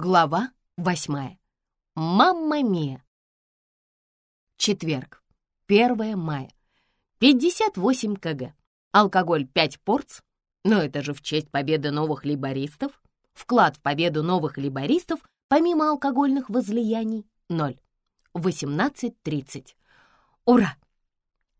Глава восьмая. Мамма Мия. Четверг, 1 мая. 58 кг. Алкоголь 5 порц. Но это же в честь победы новых лейбористов. Вклад в победу новых лейбористов, помимо алкогольных возлияний, 0. 18.30. Ура!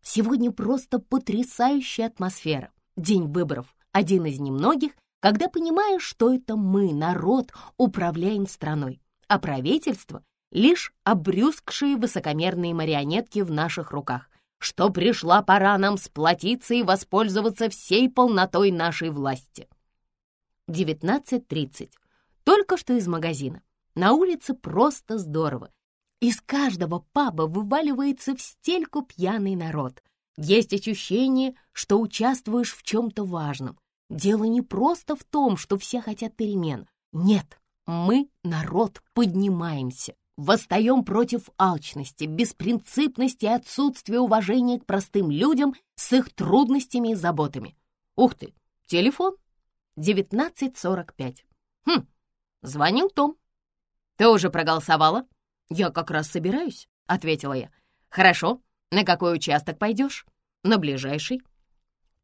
Сегодня просто потрясающая атмосфера. День выборов. Один из немногих, когда понимаешь, что это мы, народ, управляем страной, а правительство — лишь обрюзгшие высокомерные марионетки в наших руках, что пришла пора нам сплотиться и воспользоваться всей полнотой нашей власти. 19.30. Только что из магазина. На улице просто здорово. Из каждого паба вываливается в стельку пьяный народ. Есть ощущение, что участвуешь в чем-то важном, Дело не просто в том, что все хотят перемен. Нет, мы, народ, поднимаемся, восстаем против алчности, беспринципности и отсутствия уважения к простым людям с их трудностями и заботами. Ух ты, телефон 19.45. Хм, звонил Том. Ты уже проголосовала? Я как раз собираюсь, ответила я. Хорошо, на какой участок пойдешь? На ближайший.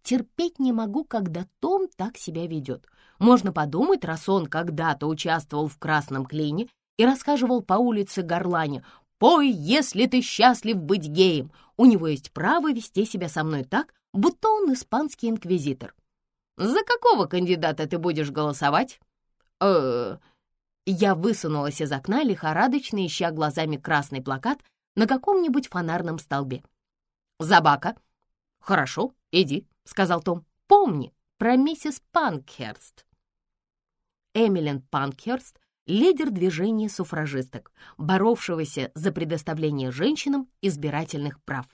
Терпеть не могу, когда Том так себя ведет. Можно подумать, раз он когда-то участвовал в красном клине и расхаживал по улице горлане «Пой, если ты счастлив быть геем!» У него есть право вести себя со мной так, будто он испанский инквизитор. «За какого кандидата ты будешь голосовать?» э Я высунулась из окна, лихорадочно ища глазами красный плакат на каком-нибудь фонарном столбе. «За Бака». «Хорошо, иди», — сказал Том. «Помни про миссис Панкхерст». Эмилин Панкхерст — лидер движения суфражисток, боровшегося за предоставление женщинам избирательных прав.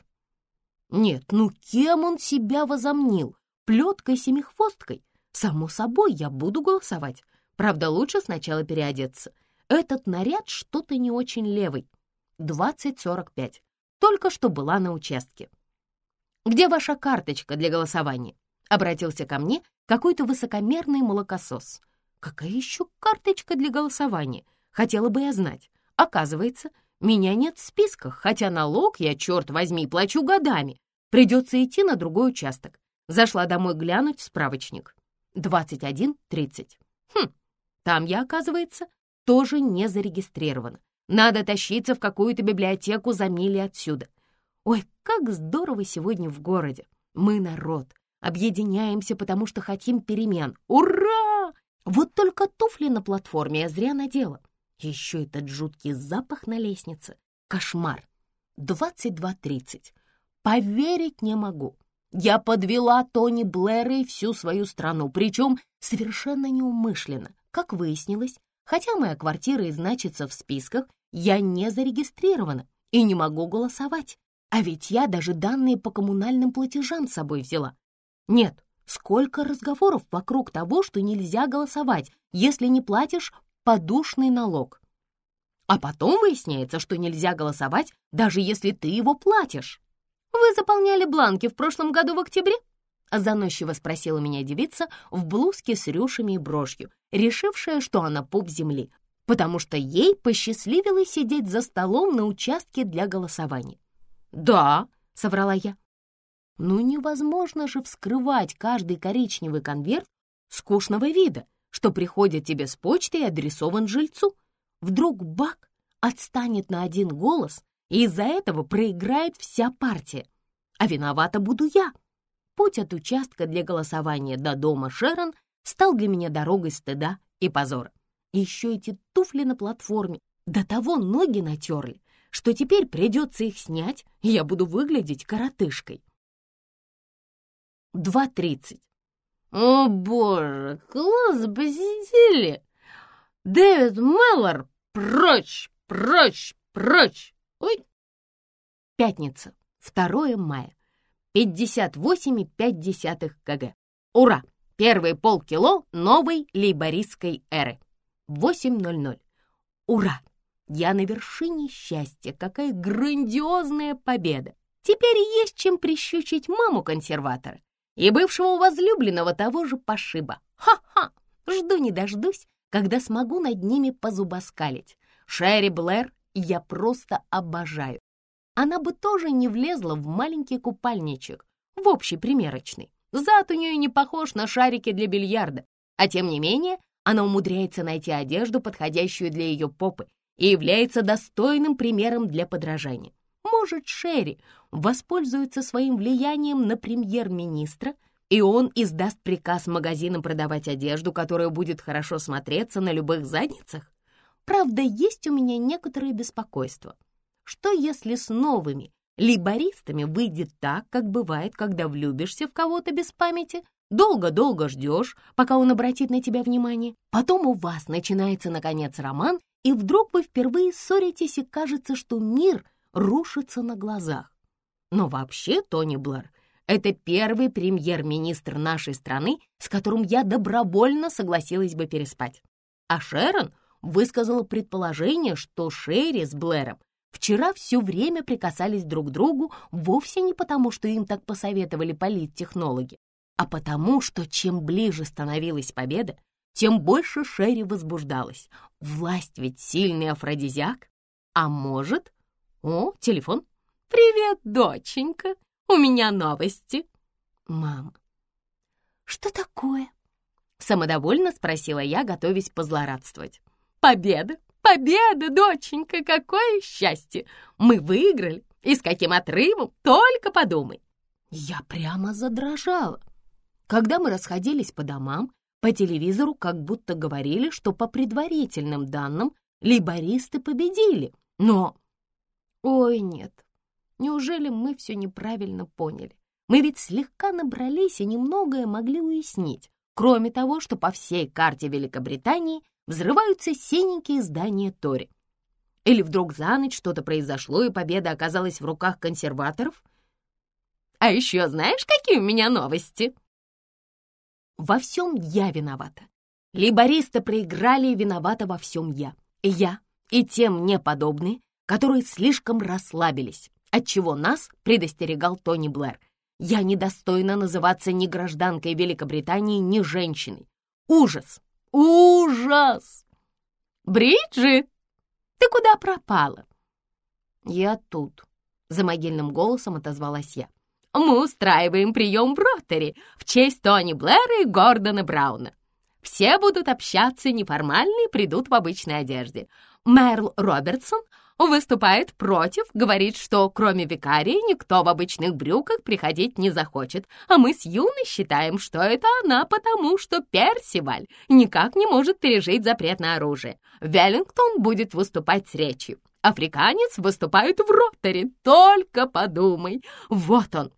Нет, ну кем он себя возомнил? Плеткой-семихвосткой? Само собой, я буду голосовать. Правда, лучше сначала переодеться. Этот наряд что-то не очень левый. 20-45. Только что была на участке. «Где ваша карточка для голосования?» Обратился ко мне какой-то высокомерный молокосос. «Какая еще карточка для голосования? Хотела бы я знать. Оказывается, меня нет в списках, хотя налог я, черт возьми, плачу годами. Придется идти на другой участок. Зашла домой глянуть в справочник. 21.30. Хм, там я, оказывается, тоже не зарегистрирована. Надо тащиться в какую-то библиотеку за мили отсюда. Ой, как здорово сегодня в городе! Мы народ, объединяемся, потому что хотим перемен. Ура! Вот только туфли на платформе я зря надела. Еще этот жуткий запах на лестнице. Кошмар. 22.30. Поверить не могу. Я подвела Тони Блэра и всю свою страну, причем совершенно неумышленно. Как выяснилось, хотя моя квартира и значится в списках, я не зарегистрирована и не могу голосовать. А ведь я даже данные по коммунальным платежам с собой взяла. Нет, сколько разговоров вокруг того, что нельзя голосовать, если не платишь подушный налог. А потом выясняется, что нельзя голосовать, даже если ты его платишь. «Вы заполняли бланки в прошлом году в октябре?» Заносчиво спросила меня девица в блузке с рюшами и брошью, решившая, что она пуп земли, потому что ей посчастливилось сидеть за столом на участке для голосования. «Да», — соврала я. «Ну невозможно же вскрывать каждый коричневый конверт скучного вида, что приходит тебе с почты и адресован жильцу. Вдруг Бак отстанет на один голос, и из-за этого проиграет вся партия. А виновата буду я. Путь от участка для голосования до дома Шерон стал для меня дорогой стыда и позора. еще эти туфли на платформе, до того ноги натерли, что теперь придется их снять, и я буду выглядеть коротышкой. 2.30. О, боже, класс посидели! Дэвид Меллор, прочь, прочь, прочь! Ой! Пятница, 2 мая, 58,5 кг. Ура! Первые полкило новой лейбористской эры. 8.00. Ура! Я на вершине счастья. Какая грандиозная победа! Теперь есть чем прищучить маму консерватора и бывшего возлюбленного того же пошиба. Ха-ха! Жду не дождусь, когда смогу над ними позубоскалить. Шерри Блэр я просто обожаю. Она бы тоже не влезла в маленький купальничек в общей примерочной. Зад у нее не похож на шарики для бильярда, а тем не менее она умудряется найти одежду, подходящую для ее попы, и является достойным примером для подражания. Может, Шерри воспользуется своим влиянием на премьер-министра, и он издаст приказ магазинам продавать одежду, которая будет хорошо смотреться на любых задницах? Правда, есть у меня некоторые беспокойства. Что если с новыми лейбористами выйдет так, как бывает, когда влюбишься в кого-то без памяти, долго-долго ждешь, пока он обратит на тебя внимание, потом у вас начинается, наконец, роман, и вдруг вы впервые ссоритесь, и кажется, что мир рушится на глазах. Но вообще Тони Блэр — это первый премьер-министр нашей страны, с которым я добровольно согласилась бы переспать. А Шерон высказала предположение, что Шерри с Блэром вчера все время прикасались друг к другу вовсе не потому, что им так посоветовали политтехнологи, а потому, что чем ближе становилась победа, тем больше Шерри возбуждалась. Власть ведь сильный афродизиак. А может... О, телефон. «Привет, доченька, у меня новости». «Мам, что такое?» Самодовольно спросила я, готовясь позлорадствовать. «Победа! Победа, доченька! Какое счастье! Мы выиграли! И с каким отрывом! Только подумай!» Я прямо задрожала. Когда мы расходились по домам, по телевизору как будто говорили, что по предварительным данным лейбористы победили. Но... Ой, нет. Неужели мы все неправильно поняли? Мы ведь слегка набрались и немногое могли уяснить, кроме того, что по всей карте Великобритании взрываются синенькие здания Тори. Или вдруг за ночь что-то произошло, и победа оказалась в руках консерваторов? А еще знаешь, какие у меня новости? Во всем я виновата. Либористы проиграли, виновата во всем я. Я, и те мне подобные, которые слишком расслабились, отчего нас предостерегал Тони Блэр. Я недостойна называться ни гражданкой Великобритании, ни женщиной. Ужас! Ужас! Бриджит, ты куда пропала? Я тут, за могильным голосом отозвалась я. Мы устраиваем прием в Ротари в честь Тони Блэра и Гордона Брауна. Все будут общаться неформально и придут в обычной одежде. Мэрл Робертсон выступает против, говорит, что кроме викарии никто в обычных брюках приходить не захочет, а мы с Юной считаем, что это она, потому что Персиваль никак не может пережить запрет на оружие. Веллингтон будет выступать с речью. Африканец выступает в роторе, только подумай. Вот он,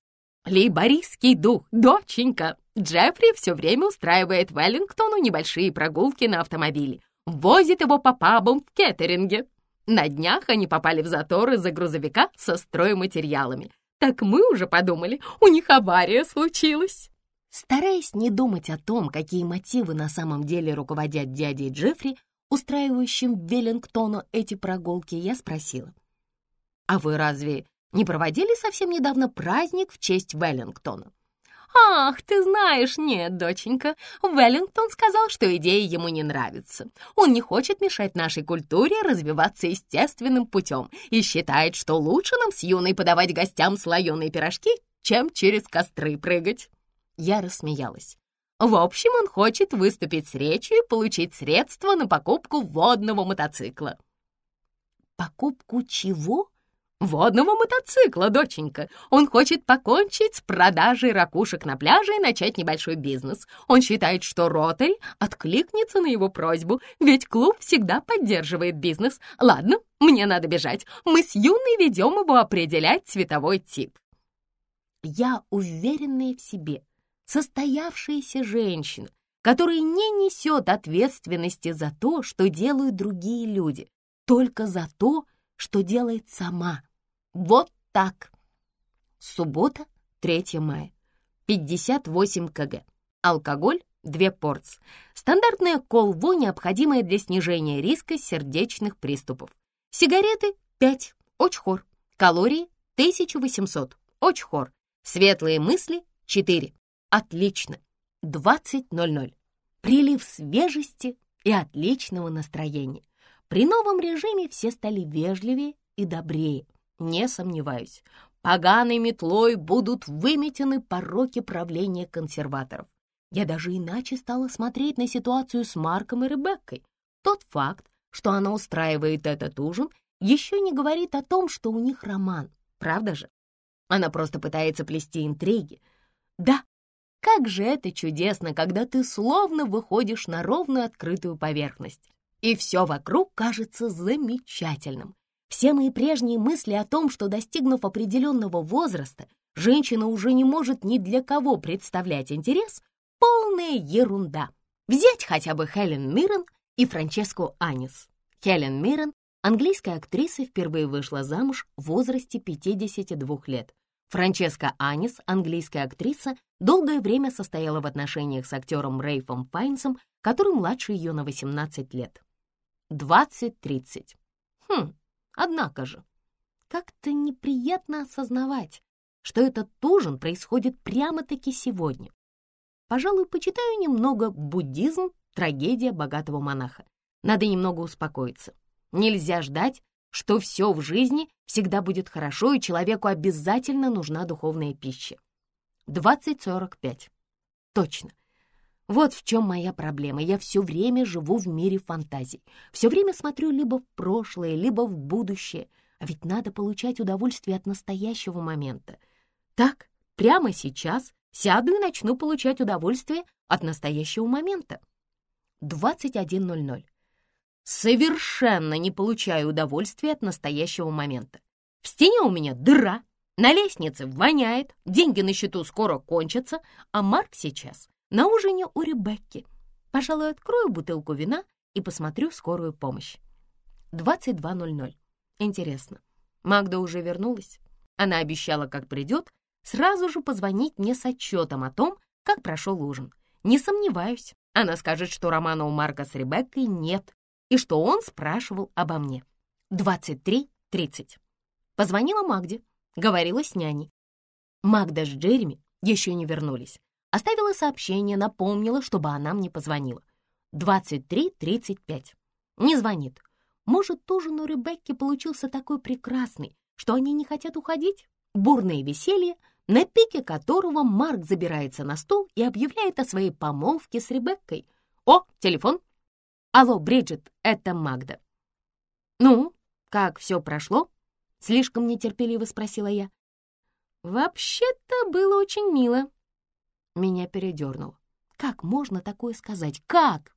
лейбористский дух, доченька. Джеффри все время устраивает Веллингтону небольшие прогулки на автомобиле, возит его по пабам в Кеттеринге. На днях они попали в затор из-за грузовика со стройматериалами. Так мы уже подумали, у них авария случилась. Стараясь не думать о том, какие мотивы на самом деле руководят дядей Джеффри, устраивающим в Веллингтону эти прогулки, я спросила. «А вы разве не проводили совсем недавно праздник в честь Веллингтона?» «Ах, ты знаешь, нет, доченька, Веллингтон сказал, что идея ему не нравится. Он не хочет мешать нашей культуре развиваться естественным путем и считает, что лучше нам с Юной подавать гостям слоеные пирожки, чем через костры прыгать». Я рассмеялась. В общем, он хочет выступить с речью и получить средства на покупку водного мотоцикла. «Покупку чего?» Водного мотоцикла, доченька. Он хочет покончить с продажей ракушек на пляже и начать небольшой бизнес. Он считает, что Ротари откликнется на его просьбу, ведь клуб всегда поддерживает бизнес. Ладно, мне надо бежать. Мы с Юной ведем его определять цветовой тип. Я уверенная в себе, состоявшаяся женщина, которая не несет ответственности за то, что делают другие люди, только за то, что делает сама. Вот так. Суббота, 3 мая. 58 кг. Алкоголь 2 порции. Стандартная колво, необходимая для снижения риска сердечных приступов. Сигареты 5. Очхор. Калории 1800. Очхор. Светлые мысли 4. Отлично. 20.00. Прилив свежести и отличного настроения. При новом режиме все стали вежливее и добрее. Не сомневаюсь, поганой метлой будут выметены пороки правления консерваторов. Я даже иначе стала смотреть на ситуацию с Марком и Ребеккой. Тот факт, что она устраивает этот ужин, еще не говорит о том, что у них роман, правда же? Она просто пытается плести интриги. Да, как же это чудесно, когда ты словно выходишь на ровную открытую поверхность, и все вокруг кажется замечательным. Все мои прежние мысли о том, что, достигнув определенного возраста, женщина уже не может ни для кого представлять интерес, полная ерунда. Взять хотя бы Хелен Миррен и Франческо Анис. Хелен Миррен, английская актриса, впервые вышла замуж в возрасте 52 лет. Франческа Анис, английская актриса, долгое время состояла в отношениях с актером Рейфом Файнсом, который младше ее на 18 лет. 20-30. Хм, однако же, как-то неприятно осознавать, что этот ужин происходит прямо-таки сегодня. Пожалуй, почитаю немного «Буддизм. Трагедия богатого монаха». Надо немного успокоиться. Нельзя ждать, что все в жизни всегда будет хорошо, и человеку обязательно нужна духовная пища. 20-45. Точно. Вот в чем моя проблема. Я все время живу в мире фантазий. Все время смотрю либо в прошлое, либо в будущее. А ведь надо получать удовольствие от настоящего момента. Так, прямо сейчас сяду и начну получать удовольствие от настоящего момента. 21.00. Совершенно не получаю удовольствия от настоящего момента. В стене у меня дыра, на лестнице воняет, деньги на счету скоро кончатся, а Марк сейчас на ужине у Ребекки. Пожалуй, открою бутылку вина и посмотрю скорую помощь. 22.00. Интересно, Магда уже вернулась? Она обещала, как придет, сразу же позвонить мне с отчетом о том, как прошел ужин. Не сомневаюсь, она скажет, что романа у Марка с Ребеккой нет, и что он спрашивал обо мне. 23.30. Позвонила Магде, говорила с няней. Магда с Джереми еще не вернулись. Оставила сообщение, напомнила, чтобы она мне позвонила. 23.35. Не звонит. Может, ужин у Ребекки получился такой прекрасный, что они не хотят уходить? Бурное веселье, на пике которого Марк забирается на стол и объявляет о своей помолвке с Ребеккой. О, телефон! «Алло, Бриджит, это Магда». «Ну, как все прошло?» — слишком нетерпеливо спросила я. «Вообще-то было очень мило». Меня передернуло. «Как можно такое сказать? Как?»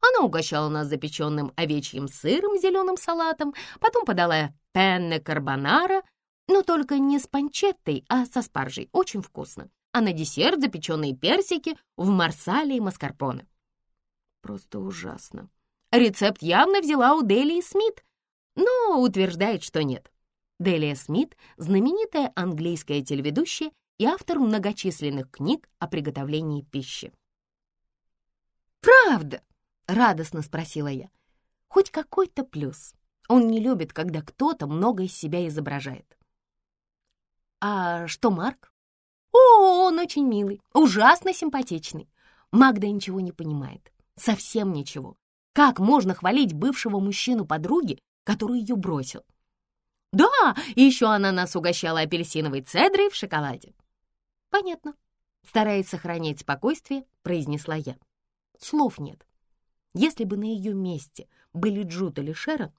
Она угощала нас запеченным овечьим сыром с зеленым салатом, потом подала пенне карбонара, но только не с панчеттой, а со спаржей. Очень вкусно. А на десерт запеченные персики в марсале и маскарпоне. Просто ужасно. Рецепт явно взяла у Делии Смит, но утверждает, что нет. Делия Смит — знаменитая английская телеведущая и автор многочисленных книг о приготовлении пищи. «Правда?» — радостно спросила я. «Хоть какой-то плюс. Он не любит, когда кто-то много из себя изображает». «А что Марк?» «О, он очень милый, ужасно симпатичный. Магда ничего не понимает. Совсем ничего. Как можно хвалить бывшего мужчину подруги, который ее бросил? Да, еще она нас угощала апельсиновой цедрой в шоколаде. Понятно. Стараясь сохранять спокойствие, произнесла я. Слов нет. Если бы на ее месте были Джуд или Шерон,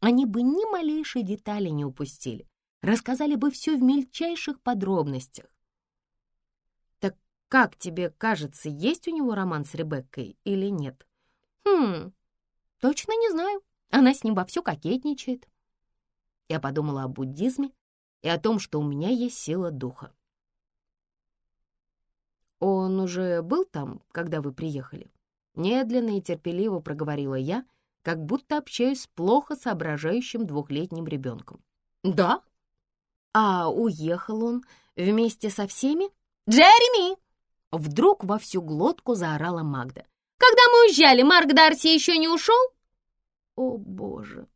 они бы ни малейшей детали не упустили, рассказали бы все в мельчайших подробностях. Как тебе кажется, есть у него роман с Ребеккой или нет? Хм, точно не знаю. Она с ним вовсю кокетничает. Я подумала о буддизме и о том, что у меня есть сила духа. «Он уже был там, когда вы приехали?» Медленно и терпеливо проговорила я, как будто общаюсь с плохо соображающим двухлетним ребенком. «Да?» «А уехал он вместе со всеми?» «Джереми!» Вдруг во всю глотку заорала Магда. «Когда мы уезжали, Марк Дарси еще не ушел?» «О, боже!»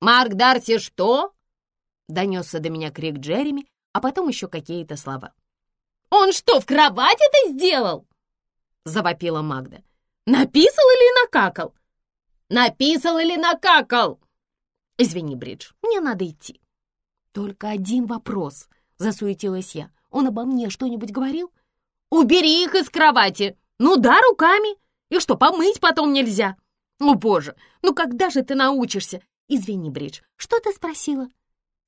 «Марк Дарси что?» Донесся до меня крик Джереми, а потом еще какие-то слова. «Он что, в кровать это сделал?» Завопила Магда. Написал или накакал?» «Написал или накакал?» «Извини, Бридж, мне надо идти». «Только один вопрос», — засуетилась я. «Он обо мне что-нибудь говорил?» «Убери их из кровати! Ну да, руками! И что, помыть потом нельзя?» «О, боже, ну когда же ты научишься?» «Извини, Бридж, что ты спросила?»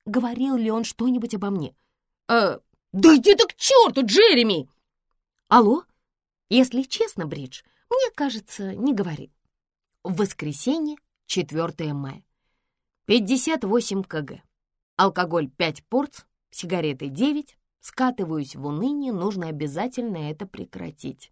Говорил ли он что-нибудь обо мне? «Э, да иди ты к черту, Джереми!» «Алло?» Если честно, Бридж, мне кажется, не говорил. В воскресенье, 4 мая. 58 кг. Алкоголь 5 порц, сигареты 9. Скатываюсь в уныние, нужно обязательно это прекратить.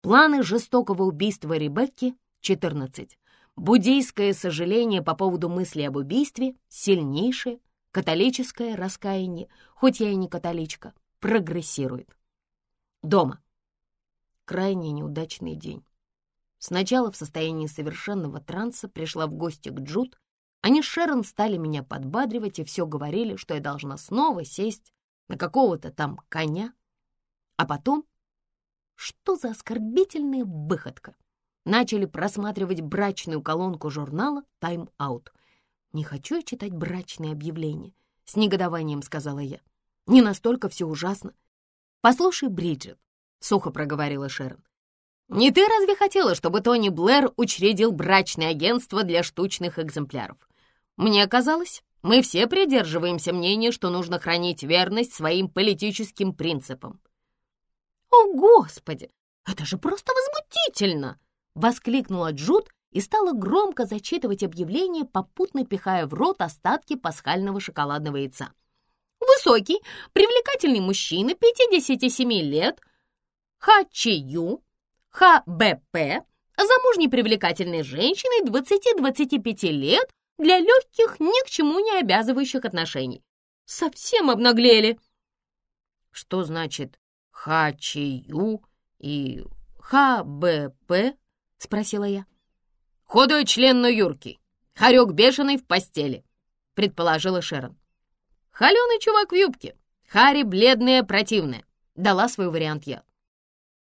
Планы жестокого убийства Ребекки 14. Буддийское сожаление по поводу мысли об убийстве сильнейшее, католическое раскаяние, хоть я и не католичка, прогрессирует. Дома. Крайне неудачный день. Сначала в состоянии совершенного транса пришла в гости к Джуд. Они с Шерон стали меня подбадривать и все говорили, что я должна снова сесть на какого-то там коня. А потом, что за оскорбительная выходка? Начали просматривать брачную колонку журнала «Time Out». «Не хочу я читать брачные объявления», — с негодованием сказала я. «Не настолько все ужасно». «Послушай, Бриджит», — сухо проговорила Шерон, «Не ты разве хотела, чтобы Тони Блэр учредил брачное агентство для штучных экземпляров? Мне казалось, мы все придерживаемся мнения, что нужно хранить верность своим политическим принципам». «О, Господи! Это же просто возмутительно!» — воскликнула Джуд и стала громко зачитывать объявление, попутно пихая в рот остатки пасхального шоколадного яйца. Высокий, привлекательный мужчина, 57 лет, Хачию, ХБП, замужней привлекательной женщиной 20-25 лет для легких, ни к чему не обязывающих отношений. Совсем обнаглели. Что значит ХЧЮ и ХБП? Спросила я. Худой член, но юркий. Хорек бешеный в постели, предположила Шерон. Холеный чувак в юбке. Хари бледная, противная. Дала свой вариант я.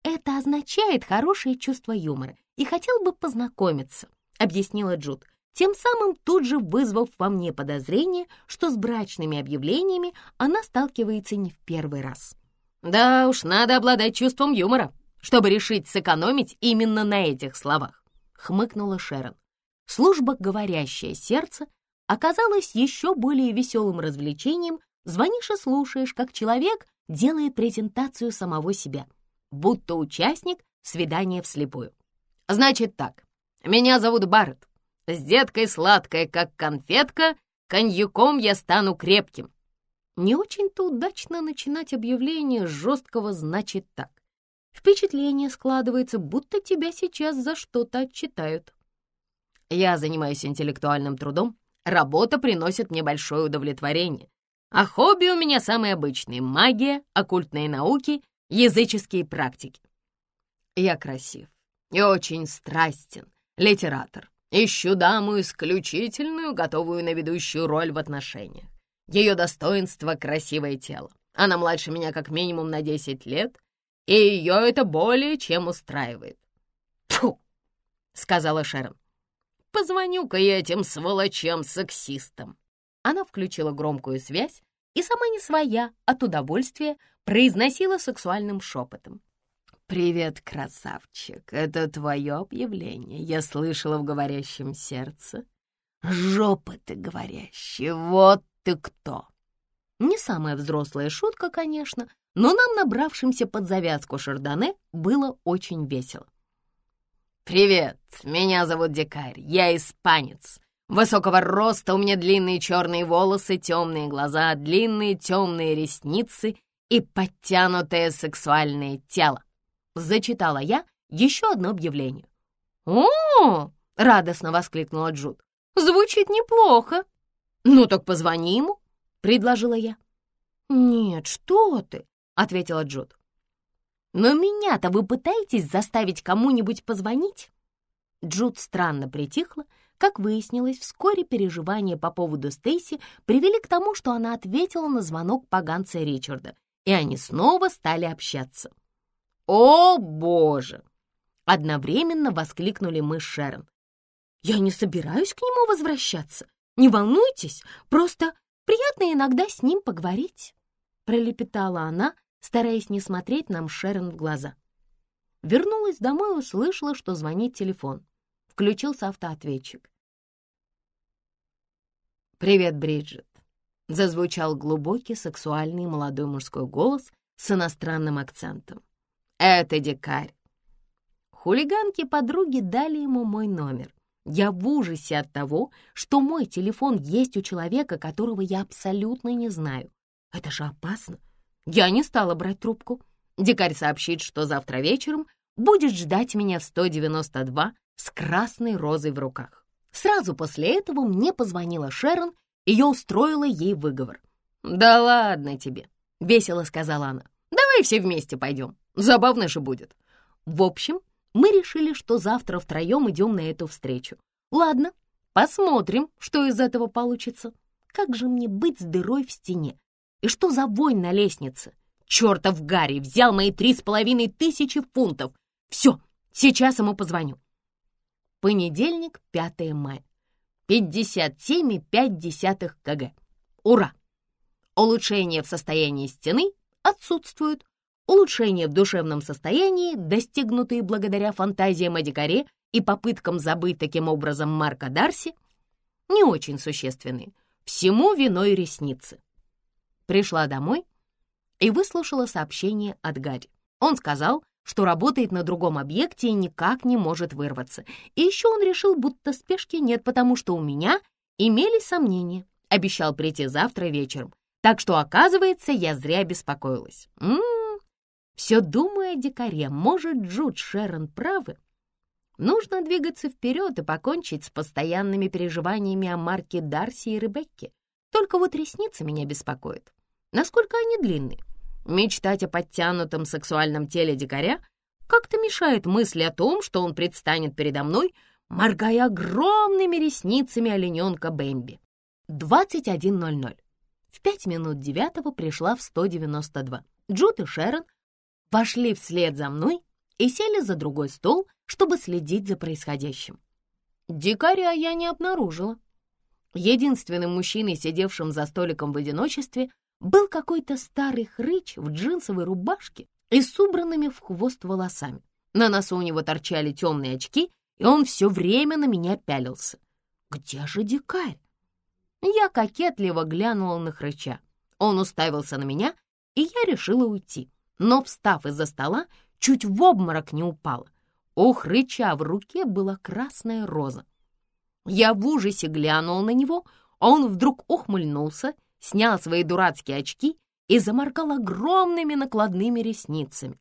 «Это означает хорошее чувство юмора и хотел бы познакомиться», — объяснила Джуд, тем самым тут же вызвав во мне подозрение, что с брачными объявлениями она сталкивается не в первый раз. «Да уж, надо обладать чувством юмора, чтобы решить сэкономить именно на этих словах», — хмыкнула Шерон. Служба «Говорящее сердце» оказалась еще более веселым развлечением, звонишь и слушаешь, как человек делает презентацию самого себя — будто участник свидания вслепую. «Значит так, меня зовут Барретт. С деткой сладкая, как конфетка, коньяком я стану крепким». Не очень-то удачно начинать объявление с жесткого «значит так». Впечатление складывается, будто тебя сейчас за что-то отчитают. Я занимаюсь интеллектуальным трудом, работа приносит мне большое удовлетворение. А хобби у меня самые обычные — магия, оккультные науки языческие практики. Я красив и очень страстен, литератор. Ищу даму исключительную, готовую на ведущую роль в отношениях. Ее достоинство — красивое тело. Она младше меня как минимум на 10 лет, и ее это более чем устраивает. «Фу!» — сказала Шерон. «Позвоню-ка я этим сволочам-сексистам». Она включила громкую связь и сама не своя от удовольствия произносила сексуальным шепотом. «Привет, красавчик, это твое объявление, я слышала в говорящем сердце. Жопа ты говорящая, вот ты кто!» Не самая взрослая шутка, конечно, но нам, набравшимся под завязку Шардоне, было очень весело. «Привет, меня зовут Дикарь, я испанец. Высокого роста, у меня длинные черные волосы, темные глаза, длинные темные ресницы и подтянутое сексуальное тело. Зачитала я еще одно объявление. «О!» — радостно воскликнула Джуд. «Звучит неплохо». «Ну так позвони ему», — предложила я. «Нет, что ты», — ответила Джуд. «Но меня-то вы пытаетесь заставить кому-нибудь позвонить?» Джуд странно притихла, как выяснилось, вскоре переживания по поводу Стейси привели к тому, что она ответила на звонок поганца Ричарда, и они снова стали общаться. «О, боже!» Одновременно воскликнули мы с Шерон. «Я не собираюсь к нему возвращаться. Не волнуйтесь, просто приятно иногда с ним поговорить», пролепетала она, стараясь не смотреть нам Шерон в глаза. Вернулась домой и услышала, что звонит телефон. Включился автоответчик. «Привет, Бриджит», — зазвучал глубокий сексуальный молодой мужской голос с иностранным акцентом. «Это дикарь». Хулиганки-подруги дали ему мой номер. Я в ужасе от того, что мой телефон есть у человека, которого я абсолютно не знаю. Это же опасно. Я не стала брать трубку. Дикарь сообщит, что завтра вечером будет ждать меня в 192 с красной розой в руках. Сразу после этого мне позвонила Шерон, и я устроила ей выговор. «Да ладно тебе», — весело сказала она. «Давай все вместе пойдем, забавно же будет». В общем, мы решили, что завтра втроем идем на эту встречу. Ладно, посмотрим, что из этого получится. Как же мне быть с дырой в стене? И что за вонь на лестнице? Чертов Гарри взял мои три с половиной тысячи фунтов. Все, сейчас ему позвоню. Понедельник, 5 мая. 57,5 кг. Ура! Улучшение в состоянии стены отсутствуют. Улучшения в душевном состоянии, достигнутые благодаря фантазиям о дикаре и попыткам забыть таким образом Марка Дарси, не очень существенные. Всему виной ресницы. Пришла домой и выслушала сообщение от Гарри. Он сказал, что работает на другом объекте и никак не может вырваться. И еще он решил, будто спешки нет, потому что у меня имелись сомнения. Обещал прийти завтра вечером. Так что, оказывается, я зря беспокоилась. М -м -м. Все думая о дикаре, может, Джуд Шерон правы? Нужно двигаться вперед и покончить с постоянными переживаниями о Марке Дарси и Ребекке. Только вот ресницы меня беспокоят. Насколько они длинные? Мечтать о подтянутом сексуальном теле дикаря как-то мешает мысли о том, что он предстанет передо мной, моргая огромными ресницами олененка Бэмби. 21.00. В пять минут девятого пришла в 192. Джуд и Шерон вошли вслед за мной и сели за другой стол, чтобы следить за происходящим. Дикаря я не обнаружила. Единственным мужчиной, сидевшим за столиком в одиночестве, был какой-то старый хрыч в джинсовой рубашке и с убранными в хвост волосами. На носу у него торчали темные очки, и он все время на меня пялился. «Где же дикарь?» Я кокетливо глянула на хрыча. Он уставился на меня, и я решила уйти. Но, встав из-за стола, чуть в обморок не упала. У хрыча в руке была красная роза. Я в ужасе глянула на него, а он вдруг ухмыльнулся, снял свои дурацкие очки и заморгал огромными накладными ресницами.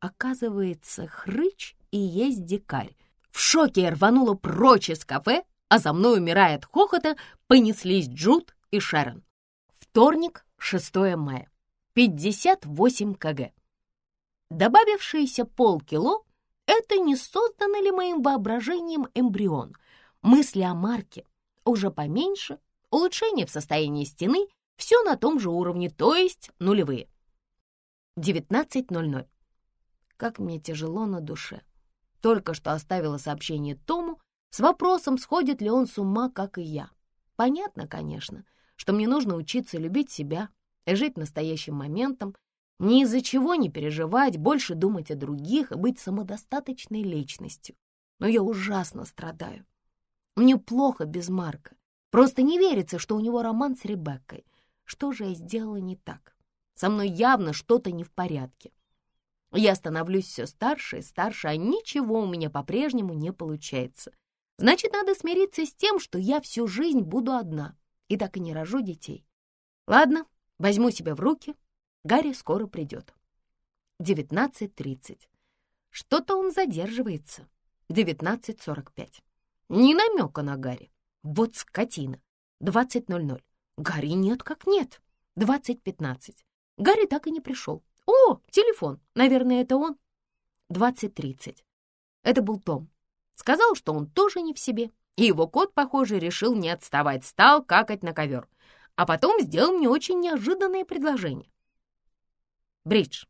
Оказывается, хрыч и есть дикарь. В шоке я рванула прочь из кафе, а за мной, умирая от хохота, понеслись Джуд и Шерон. Вторник, 6 мая. 58 кг. Добавившиеся полкило — это не созданный ли моим воображением эмбрион. Мысли о Марке уже поменьше, улучшение в состоянии стены — все на том же уровне, то есть нулевые. 19.00. Как мне тяжело на душе. Только что оставила сообщение Тому с вопросом, сходит ли он с ума, как и я. Понятно, конечно, что мне нужно учиться любить себя, жить настоящим моментом, ни из-за чего не переживать, больше думать о других и быть самодостаточной личностью. Но я ужасно страдаю. Мне плохо без Марка. Просто не верится, что у него роман с Ребеккой. Что же я сделала не так? Со мной явно что-то не в порядке. Я становлюсь все старше и старше, а ничего у меня по-прежнему не получается. Значит, надо смириться с тем, что я всю жизнь буду одна и так и не рожу детей. Ладно, возьму себя в руки. Гарри скоро придет. 19.30. Что-то он задерживается. 19.45. Ни намека на Гарри. Вот скотина. 20.00. Гарри нет как нет. 20.15. Гарри так и не пришел. О, телефон. Наверное, это он. 20.30. Это был Том. Сказал, что он тоже не в себе, и его кот, похоже, решил не отставать, стал какать на ковер. А потом сделал мне очень неожиданное предложение. «Бридж,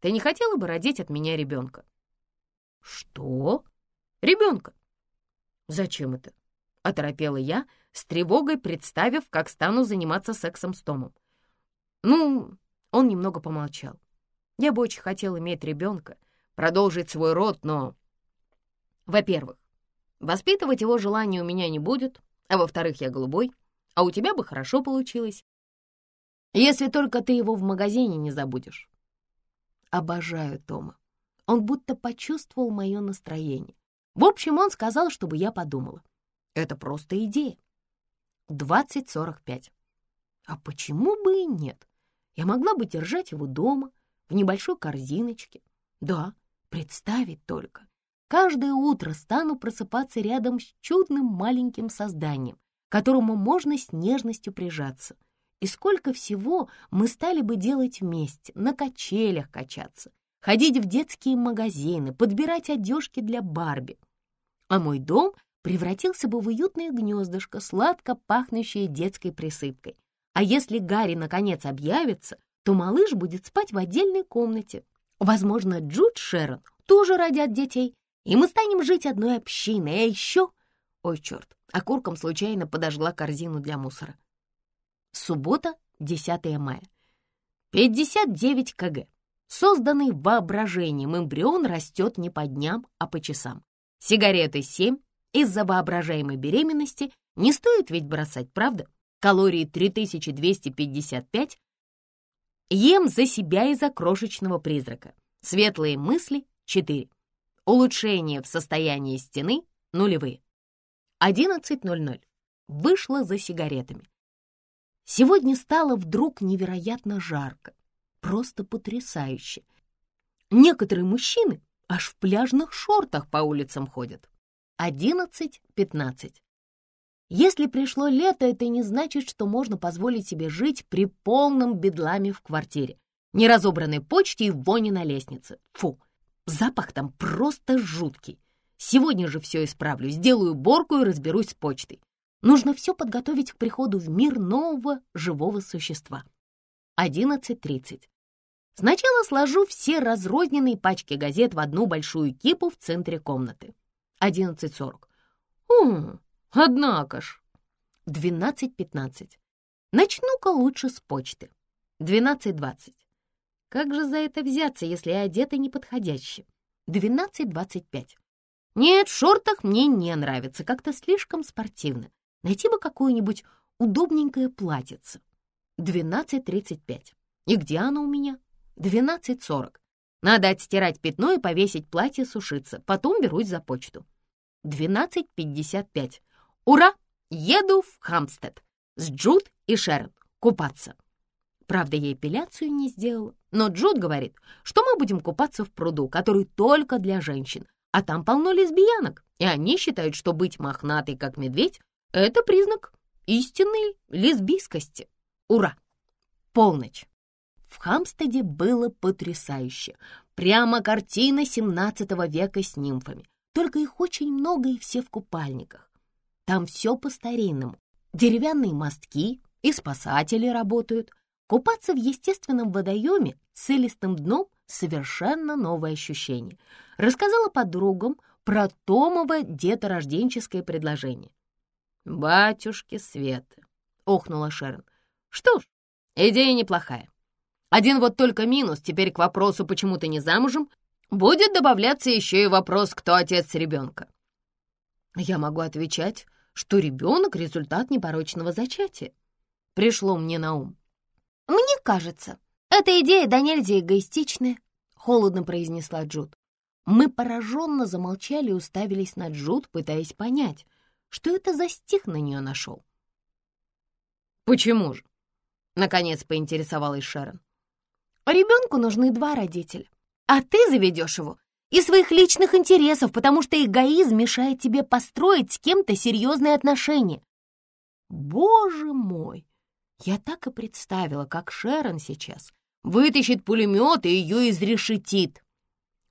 ты не хотела бы родить от меня ребенка?» Что? Ребенка. Зачем это? Оторопела я, с тревогой представив, как стану заниматься сексом с Томом. Ну, он немного помолчал. Я бы очень хотел иметь ребенка, продолжить свой род, но... Во-первых, воспитывать его желание у меня не будет, а во-вторых, я голубой, а у тебя бы хорошо получилось. Если только ты его в магазине не забудешь. Обожаю Тома. Он будто почувствовал мое настроение. В общем, он сказал, чтобы я подумала. Это просто идея. 20-45. А почему бы и нет? Я могла бы держать его дома, в небольшой корзиночке. Да, представить только. Каждое утро стану просыпаться рядом с чудным маленьким созданием, которому можно с нежностью прижаться. И сколько всего мы стали бы делать вместе, на качелях качаться, ходить в детские магазины, подбирать одежки для Барби. А мой дом превратился бы в уютное гнездышко, сладко пахнущее детской присыпкой. А если Гарри наконец объявится, то малыш будет спать в отдельной комнате. Возможно, Джуд Шерон тоже родят детей, и мы станем жить одной общиной, а еще... Ой, черт, окурком случайно подожгла корзину для мусора. Суббота, 10 мая. 59 кг. Созданный воображением эмбрион растет не по дням, а по часам. Сигареты 7 из-за воображаемой беременности не стоит ведь бросать, правда? Калории 3255. Ем за себя и за крошечного призрака. Светлые мысли 4. Улучшение в состоянии стены нулевые. 11.00. Вышла за сигаретами. Сегодня стало вдруг невероятно жарко. Просто потрясающе. Некоторые мужчины аж в пляжных шортах по улицам ходят. 11.15. Если пришло лето, это не значит, что можно позволить себе жить при полном бедламе в квартире, неразобранной почте и вони на лестнице. Фу, запах там просто жуткий. Сегодня же все исправлю, сделаю уборку и разберусь с почтой. Нужно все подготовить к приходу в мир нового живого существа. 11.30. Сначала сложу все разрозненные пачки газет в одну большую кипу в центре комнаты. 11.40. Хм, однако ж. 12.15. Начну-ка лучше с почты. 12.20. Как же за это взяться, если я одета неподходяще? 12.25. Нет, в шортах мне не нравится, как-то слишком спортивно. Найти бы какое-нибудь удобненькое платьице. 12.35. И где оно у меня? 12.40. Надо отстирать пятно и повесить платье сушиться. Потом берусь за почту. 12.55. Ура! Еду в Хамстед с Джуд и Шерон купаться. Правда, я эпиляцию не сделала, но Джуд говорит, что мы будем купаться в пруду, который только для женщин, а там полно лесбиянок, и они считают, что быть мохнатой, как медведь, это признак истинной лесбийскости. Ура! Полночь. В Хамстеде было потрясающе. Прямо картина 17 века с нимфами. Только их очень много и все в купальниках. Там все по-старинному. Деревянные мостки и спасатели работают. Купаться в естественном водоеме с илистым дном — совершенно новое ощущение. Рассказала подругам про Томово деторожденческое предложение. «Батюшки Светы!» — охнула Шерон. «Что ж, идея неплохая. Один вот только минус теперь к вопросу, почему ты не замужем, будет добавляться еще и вопрос, кто отец ребенка. Я могу отвечать, что ребенок — результат непорочного зачатия. Пришло мне на ум. «Мне кажется, эта идея да нельзя эгоистичная», — холодно произнесла Джуд. Мы пораженно замолчали и уставились на Джуд, пытаясь понять, что это за стих на нее нашел. «Почему же?» — наконец поинтересовалась Шерон. «Ребенку нужны два родителя, а ты заведешь его из своих личных интересов, потому что эгоизм мешает тебе построить с кем-то серьезные отношения». Боже мой! Я так и представила, как Шерон сейчас вытащит пулемет и ее изрешетит.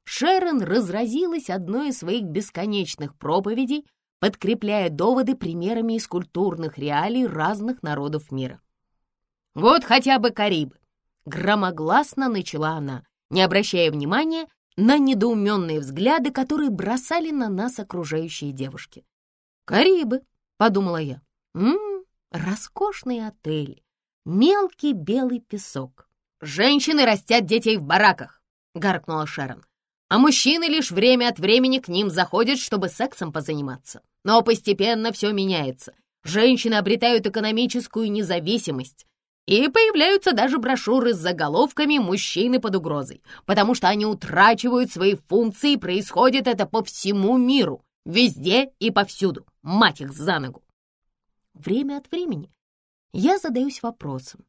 Шерон разразилась одной из своих бесконечных проповедей подкрепляя доводы примерами из культурных реалий разных народов мира. «Вот хотя бы Карибы!» — громогласно начала она, не обращая внимания на недоуменные взгляды, которые бросали на нас окружающие девушки. «Карибы», — подумала я. «Ммм, роскошные отели, мелкий белый песок. Женщины растят детей в бараках», — гаркнула Шерон. «А мужчины лишь время от времени к ним заходят, чтобы сексом позаниматься. Но постепенно все меняется. Женщины обретают экономическую независимость, и появляются даже брошюры с заголовками «Мужчины под угрозой», потому что они утрачивают свои функции, и происходит это по всему миру, везде и повсюду. Мать их за ногу! Время от времени я задаюсь вопросом,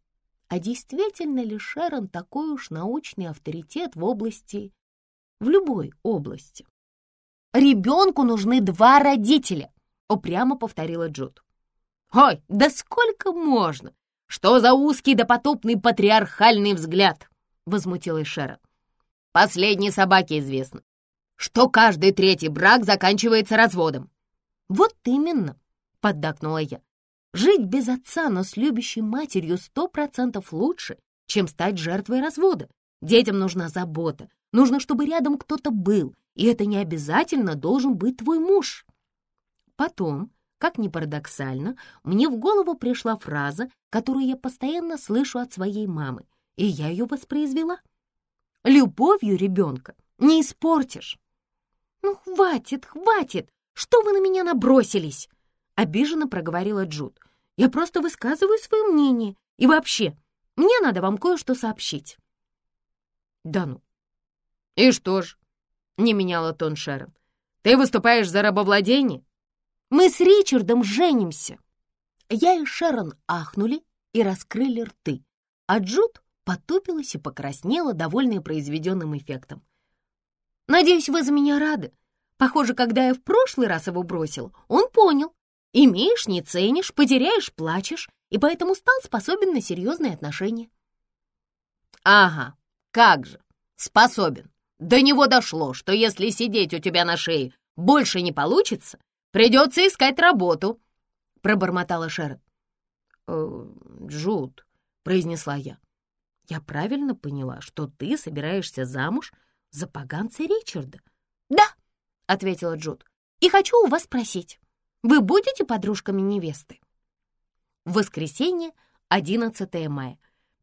а действительно ли Шерон такой уж научный авторитет в области, в любой области? «Ребенку нужны два родителя», — упрямо повторила Джуд. «Ой, да сколько можно? Что за узкий допотопный патриархальный взгляд?» — возмутилась Шерон. «Последней собаке известно, что каждый третий брак заканчивается разводом». «Вот именно», — поддакнула я. «Жить без отца, но с любящей матерью сто процентов лучше, чем стать жертвой развода. Детям нужна забота, нужно, чтобы рядом кто-то был, и это не обязательно должен быть твой муж». Потом как ни парадоксально, мне в голову пришла фраза, которую я постоянно слышу от своей мамы, и я ее воспроизвела. «Любовью ребенка не испортишь». «Ну, хватит, хватит! Что вы на меня набросились?» — обиженно проговорила Джуд. «Я просто высказываю свое мнение. И вообще, мне надо вам кое-что сообщить». «Да ну». «И что ж?» — не меняла тон Шерон. «Ты выступаешь за рабовладение?» Мы с Ричардом женимся!» Я и Шерон ахнули и раскрыли рты, а Джуд потупилась и покраснела, довольная произведенным эффектом. «Надеюсь, вы за меня рады. Похоже, когда я в прошлый раз его бросил, он понял. Имеешь, не ценишь, потеряешь, плачешь, и поэтому стал способен на серьезные отношения». «Ага, как же, способен. До него дошло, что если сидеть у тебя на шее больше не получится, Придется искать работу», — пробормотала Шерон. «Э, «Джуд», — произнесла я, — «я правильно поняла, что ты собираешься замуж за поганца Ричарда?» «Да», — ответила Джуд, — «и хочу у вас спросить, вы будете подружками невесты?» Воскресенье, 11 мая,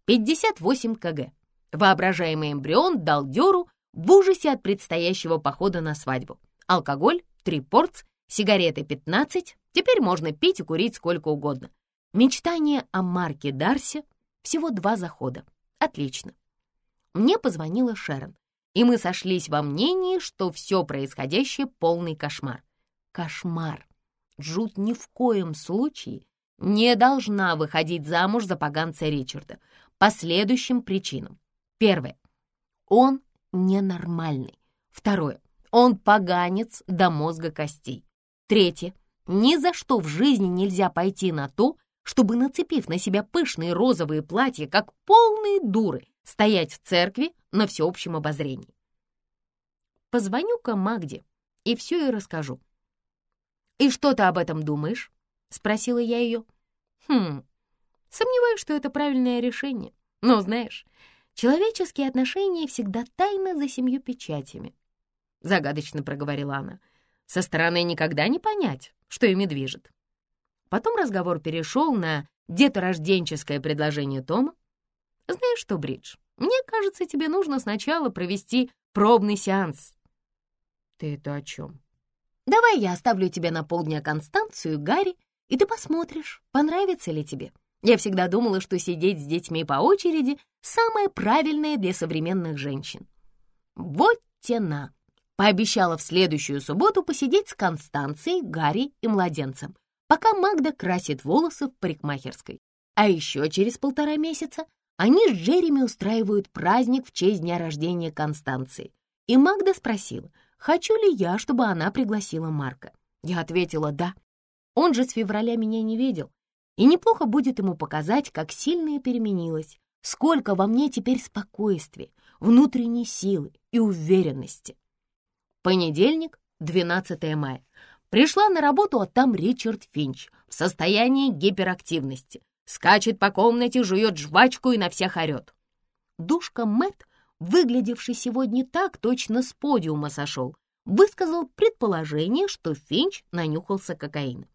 58 кг. Воображаемый эмбрион дал дёру в ужасе от предстоящего похода на свадьбу. Алкоголь, три порции, Сигареты 15, теперь можно пить и курить сколько угодно. Мечтание о Марке Дарси всего два захода. Отлично. Мне позвонила Шерон, и мы сошлись во мнении, что все происходящее — полный кошмар. Кошмар. Джуд ни в коем случае не должна выходить замуж за поганца Ричарда по следующим причинам. Первое. Он ненормальный. Второе. Он поганец до мозга костей. Третье. Ни за что в жизни нельзя пойти на то, чтобы, нацепив на себя пышные розовые платья, как полные дуры, стоять в церкви на всеобщем обозрении. Позвоню-ка Магде и все ей расскажу. «И что ты об этом думаешь?» — спросила я ее. «Хм, сомневаюсь, что это правильное решение. Но, знаешь, человеческие отношения всегда тайны за семью печатями», — загадочно проговорила она. Со стороны никогда не понять, что ими движет. Потом разговор перешел на деторожденческое предложение Тома. «Знаешь что, Бридж, мне кажется, тебе нужно сначала провести пробный сеанс». «Ты это о чем?» «Давай я оставлю тебя на полдня Констанцию Гарри, и ты посмотришь, понравится ли тебе. Я всегда думала, что сидеть с детьми по очереди — самое правильное для современных женщин». «Вот тена!» Пообещала в следующую субботу посидеть с Констанцией, Гарри и младенцем, пока Магда красит волосы в парикмахерской. А еще через полтора месяца они с Джереми устраивают праздник в честь дня рождения Констанции. И Магда спросила, хочу ли я, чтобы она пригласила Марка. Я ответила «да». Он же с февраля меня не видел. И неплохо будет ему показать, как сильно я переменилась, сколько во мне теперь спокойствия, внутренней силы и уверенности. Понедельник, 12 мая. Пришла на работу, а там Ричард Финч в состоянии гиперактивности. Скачет по комнате, жует жвачку и на всех орет. Душка Мэтт выглядевший сегодня так точно с подиума сошел, высказал предположение, что Финч нанюхался кокаина.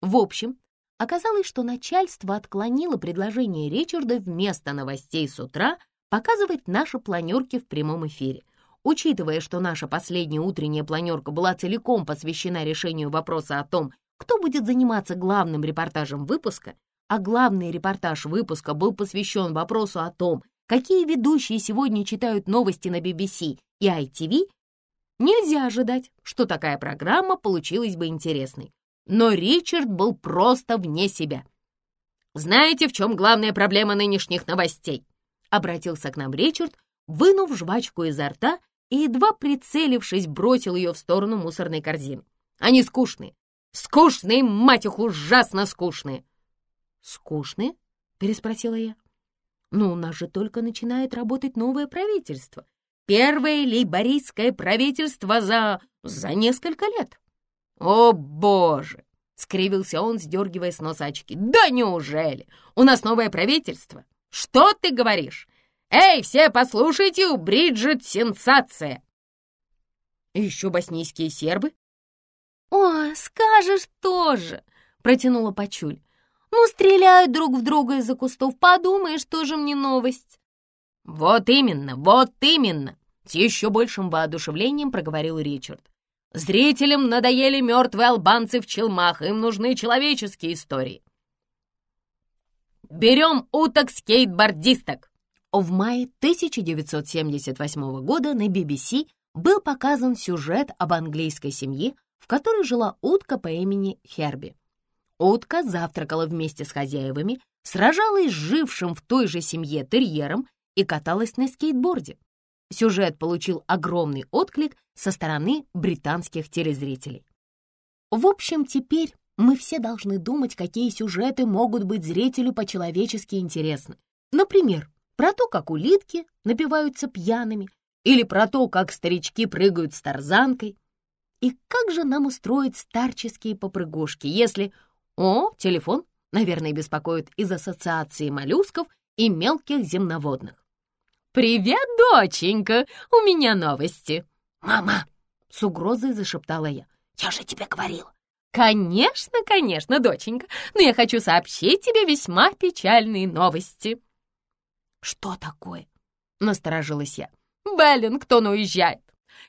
В общем, оказалось, что начальство отклонило предложение Ричарда вместо новостей с утра показывать наши планерки в прямом эфире. Учитывая, что наша последняя утренняя планерка была целиком посвящена решению вопроса о том, кто будет заниматься главным репортажем выпуска, а главный репортаж выпуска был посвящен вопросу о том, какие ведущие сегодня читают новости на BBC и ITV, нельзя ожидать, что такая программа получилась бы интересной. Но Ричард был просто вне себя. «Знаете, в чем главная проблема нынешних новостей?» Обратился к нам Ричард, вынув жвачку изо рта и, едва прицелившись, бросил ее в сторону мусорной корзины. «Они скучные! Скучные, мать их, ужасно скучные!» «Скучные?» — переспросила я. «Но у нас же только начинает работать новое правительство. Первое лейбористское правительство за... за несколько лет». «О, боже!» — скривился он, сдергивая с носа очки. «Да неужели? У нас новое правительство? Что ты говоришь? Эй, все послушайте, у Бриджит сенсация!» «Еще боснийские сербы?» «О, скажешь тоже!» — протянула Пачуль. «Ну, стреляют друг в друга из-за кустов, подумаешь, тоже мне новость». «Вот именно, вот именно!» — с еще большим воодушевлением проговорил Ричард. «Зрителям надоели мертвые албанцы в челмах, им нужны человеческие истории. Берем уток-скейтбордисток!» В мае 1978 года на BBC был показан сюжет об английской семье, в которой жила утка по имени Херби. Утка завтракала вместе с хозяевами, сражалась с жившим в той же семье терьером и каталась на скейтборде. Сюжет получил огромный отклик со стороны британских телезрителей. В общем, теперь мы все должны думать, какие сюжеты могут быть зрителю по-человечески интересны. Например, про то, как улитки напиваются пьяными, или про то, как старички прыгают с тарзанкой. И как же нам устроить старческие попрыгушки, если... О, телефон, наверное, беспокоит из ассоциации моллюсков и мелких земноводных. «Привет, доченька! У меня новости!» «Мама!» — с угрозой зашептала я. «Я же тебе говорила!» «Конечно, конечно, доченька, но я хочу сообщить тебе весьма печальные новости!» «Что такое?» — насторожилась я. «Беллингтон уезжает.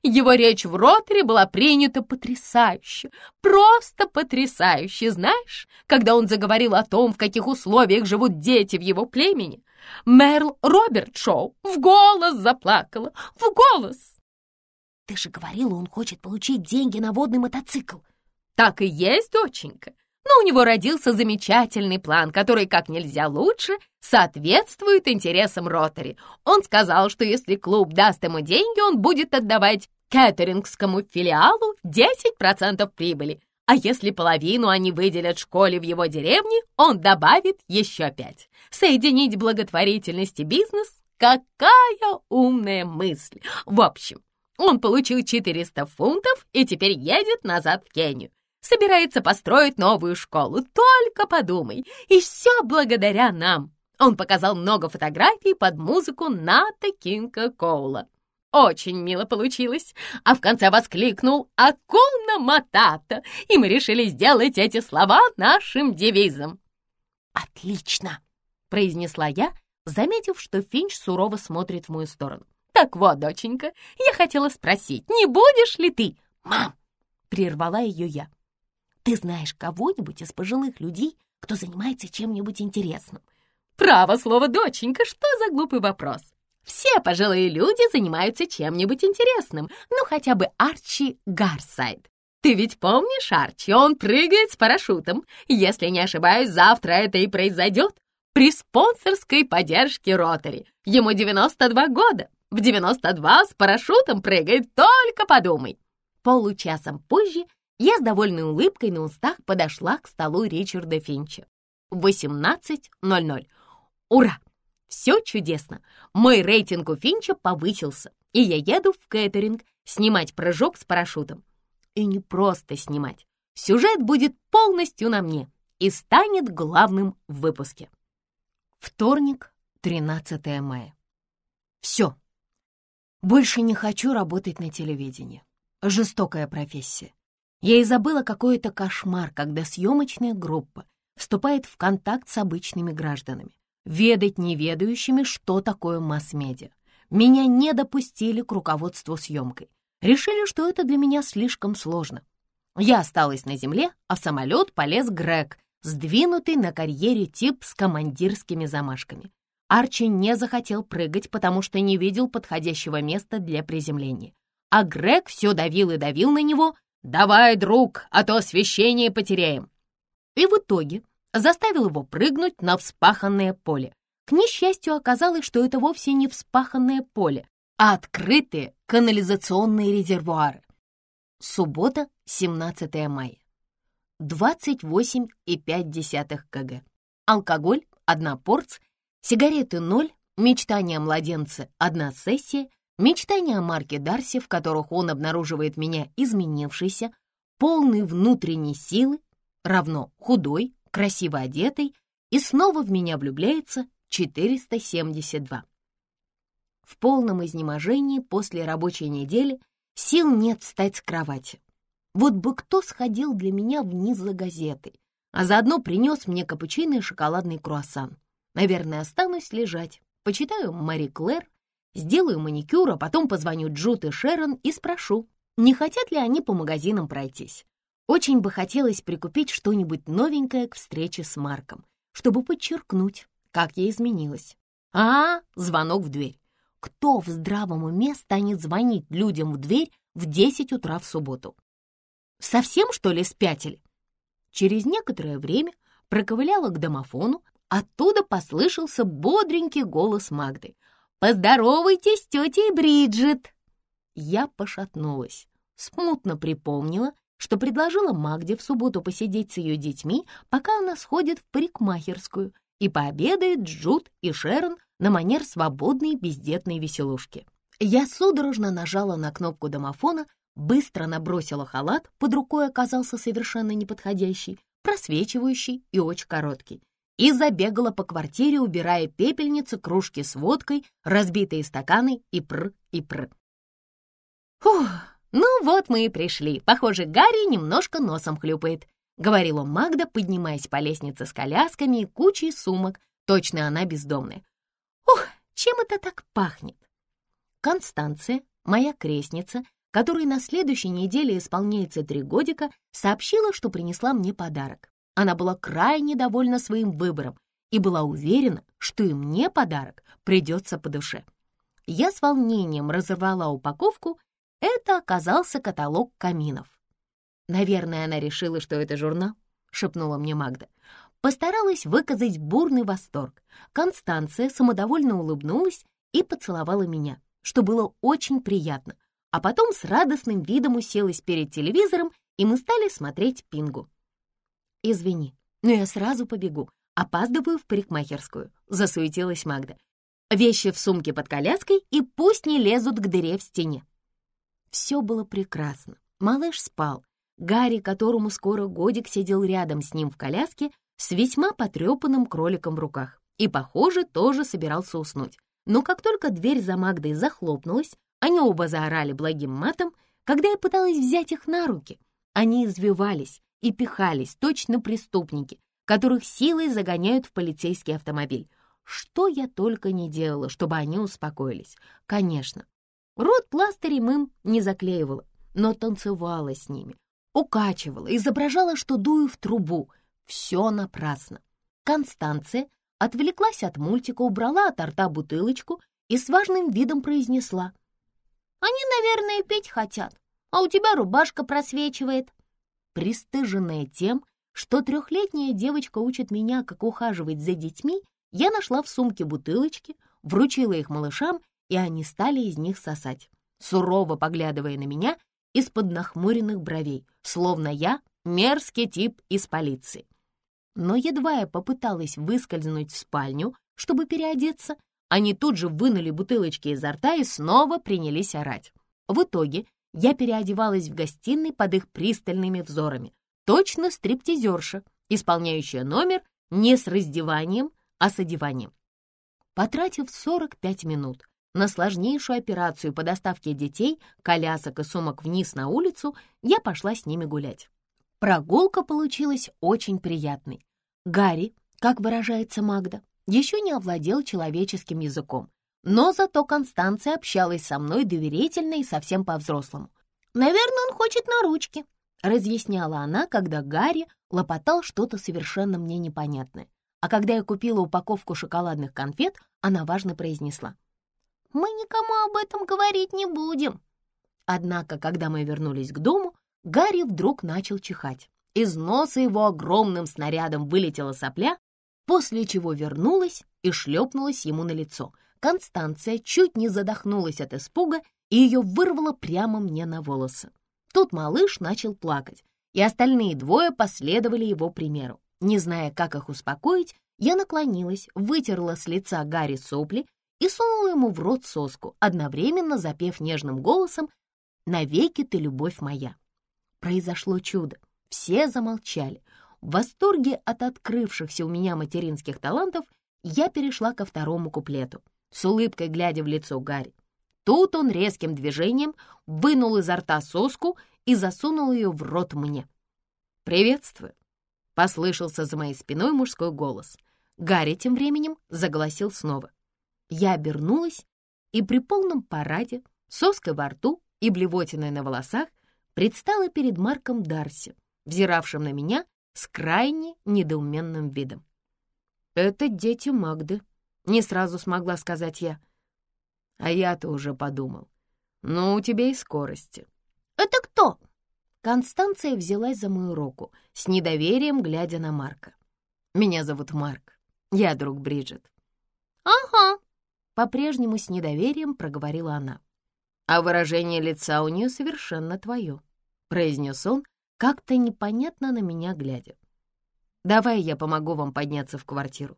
Его речь в роторе была принята потрясающе, просто потрясающе, знаешь, когда он заговорил о том, в каких условиях живут дети в его племени. Мерл Роберт Шоу в голос заплакала, в голос. Ты же говорила, он хочет получить деньги на водный мотоцикл. Так и есть, доченька. Но у него родился замечательный план, который как нельзя лучше соответствует интересам Ротари. Он сказал, что если клуб даст ему деньги, он будет отдавать кэтерингскому филиалу 10% прибыли, а если половину они выделят школе в его деревне, он добавит еще пять. Соединить благотворительность и бизнес — какая умная мысль! В общем, он получил 400 фунтов и теперь едет назад в Кению. Собирается построить новую школу, только подумай, и все благодаря нам. Он показал много фотографий под музыку Ната Кинга Коула. Очень мило получилось. А в конце воскликнул «Акуна Матата!» И мы решили сделать эти слова нашим девизом. «Отлично!» — произнесла я, заметив, что Финч сурово смотрит в мою сторону. «Так вот, доченька, я хотела спросить, не будешь ли ты?» «Мам!» — прервала ее я. «Ты знаешь кого-нибудь из пожилых людей, кто занимается чем-нибудь интересным?» «Право слово, доченька, что за глупый вопрос?» Все пожилые люди занимаются чем-нибудь интересным, ну хотя бы Арчи Гарсайд. Ты ведь помнишь Арчи? Он прыгает с парашютом. Если не ошибаюсь, завтра это и произойдет. При спонсорской поддержке Ротари. Ему 92 года. В 92 с парашютом прыгает, только подумай. Получасом позже я с довольной улыбкой на устах подошла к столу Ричарда Финча. 18.00. Ура! Все чудесно. Мой рейтинг у Финча повысился, и я еду в кэтеринг снимать прыжок с парашютом. И не просто снимать. Сюжет будет полностью на мне и станет главным в выпуске. Вторник, 13 мая. Все. Больше не хочу работать на телевидении. Жестокая профессия. Я и забыла какой-то кошмар, когда съемочная группа вступает в контакт с обычными гражданами, ведать неведающими, что такое масс-медиа. Меня не допустили к руководству съемкой. Решили, что это для меня слишком сложно. Я осталась на земле, а в самолет полез Грег, сдвинутый на карьере тип с командирскими замашками. Арчи не захотел прыгать, потому что не видел подходящего места для приземления. А Грег все давил и давил на него. «Давай, друг, а то освещение потеряем!» И в итоге заставил его прыгнуть на вспаханное поле. К несчастью, оказалось, что это вовсе не вспаханное поле, а открытые канализационные резервуары. Суббота, 17 мая. 28,5 кг. Алкоголь – одна порция, сигареты – ноль, мечтания о младенце – одна сессия, мечтания о Марке Дарси, в которых он обнаруживает меня изменившейся, полный внутренней силы, равно худой, красиво одетый, и снова в меня влюбляется 472. В полном изнеможении после рабочей недели сил нет встать с кровати. Вот бы кто сходил для меня вниз за газетой, а заодно принес мне капучино и шоколадный круассан. Наверное, останусь лежать, почитаю Мари Клэр, сделаю маникюр, а потом позвоню Джут и Шерон и спрошу, не хотят ли они по магазинам пройтись. Очень бы хотелось прикупить что-нибудь новенькое к встрече с Марком, чтобы подчеркнуть, как я изменилась. А, звонок в дверь. Кто в здравом уме станет звонить людям в дверь в 10 утра в субботу? Совсем, что ли, спятили? Через некоторое время проковыляла к домофону, оттуда послышался бодренький голос Магды. «Поздоровайтесь с тетей Бриджит!» Я пошатнулась, смутно припомнила, что предложила Магде в субботу посидеть с ее детьми, пока она сходит в парикмахерскую и пообедает Джуд и Шерон на манер свободной бездетной веселушки. Я судорожно нажала на кнопку домофона, быстро набросила халат, под рукой оказался совершенно неподходящий, просвечивающий и очень короткий, и забегала по квартире, убирая пепельницы, кружки с водкой, разбитые стаканы и пр, и пр. Фух, «Ну вот мы и пришли. Похоже, Гарри немножко носом хлюпает», — говорила Магда, поднимаясь по лестнице с колясками и кучей сумок. Точно она бездомная. «Ух, чем это так пахнет?» Констанция, моя крестница, которой на следующей неделе исполняется три годика, сообщила, что принесла мне подарок. Она была крайне довольна своим выбором и была уверена, что и мне подарок придется по душе. Я с волнением разорвала упаковку это оказался каталог каминов. «Наверное, она решила, что это журнал», — шепнула мне Магда. Постаралась выказать бурный восторг. Констанция самодовольно улыбнулась и поцеловала меня, что было очень приятно, а потом с радостным видом уселась перед телевизором, и мы стали смотреть Пингу. «Извини, но я сразу побегу. Опаздываю в парикмахерскую», — засуетилась Магда. «Вещи в сумке под коляской, и пусть не лезут к дыре в стене». Все было прекрасно. Малыш спал. Гарри, которому скоро годик, сидел рядом с ним в коляске с весьма потрепанным кроликом в руках и, похоже, тоже собирался уснуть. Но как только дверь за Магдой захлопнулась, они оба заорали благим матом, когда я пыталась взять их на руки. Они извивались и пихались, точно преступники, которых силой загоняют в полицейский автомобиль. Что я только не делала, чтобы они успокоились. Конечно, Рот пластырем им не заклеивала, но танцевала с ними, укачивала, изображала, что дую в трубу. Все напрасно. Констанция отвлеклась от мультика, убрала от рта бутылочку и с важным видом произнесла. «Они, наверное, петь хотят, а у тебя рубашка просвечивает». Пристыженная тем, что трехлетняя девочка учит меня, как ухаживать за детьми, я нашла в сумке бутылочки, вручила их малышам и они стали из них сосать, сурово поглядывая на меня из-под нахмуренных бровей, словно я мерзкий тип из полиции. Но едва я попыталась выскользнуть в спальню, чтобы переодеться, они тут же вынули бутылочки изо рта и снова принялись орать. В итоге я переодевалась в гостиной под их пристальными взорами. Точно стриптизерша, исполняющая номер не с раздеванием, а с одеванием. Потратив 45 минут, на сложнейшую операцию по доставке детей, колясок и сумок вниз на улицу, я пошла с ними гулять. Прогулка получилась очень приятной. Гарри, как выражается Магда, еще не овладел человеческим языком, но зато Констанция общалась со мной доверительно и совсем по-взрослому. «Наверное, он хочет на ручки», — разъясняла она, когда Гарри лопотал что-то совершенно мне непонятное. А когда я купила упаковку шоколадных конфет, она важно произнесла. «Мы никому об этом говорить не будем». Однако, когда мы вернулись к дому, Гарри вдруг начал чихать. Из носа его огромным снарядом вылетела сопля, после чего вернулась и шлепнулась ему на лицо. Констанция чуть не задохнулась от испуга, и ее вырвало прямо мне на волосы. Тут малыш начал плакать, и остальные двое последовали его примеру. Не зная, как их успокоить, я наклонилась, вытерла с лица Гарри сопли и сунула ему в рот соску, одновременно запев нежным голосом «Навеки ты, любовь моя». Произошло чудо. Все замолчали. В восторге от открывшихся у меня материнских талантов я перешла ко второму куплету, с улыбкой глядя в лицо Гарри. Тут он резким движением вынул изо рта соску и засунул ее в рот мне. «Приветствую!» — послышался за моей спиной мужской голос. Гарри тем временем заголосил снова. Я обернулась и при полном параде, соской во рту и блевотиной на волосах предстала перед Марком Дарси, взиравшим на меня с крайне недоуменным видом. «Это дети Магды», — не сразу смогла сказать я. А я-то уже подумал. Ну, у тебя и скорости. «Это кто?» Констанция взялась за мою руку, с недоверием глядя на Марка. «Меня зовут Марк. Я друг Бриджит». «Ага», — по-прежнему с недоверием проговорила она. «А выражение лица у нее совершенно твое», — произнес он, как-то непонятно на меня глядя. «Давай я помогу вам подняться в квартиру».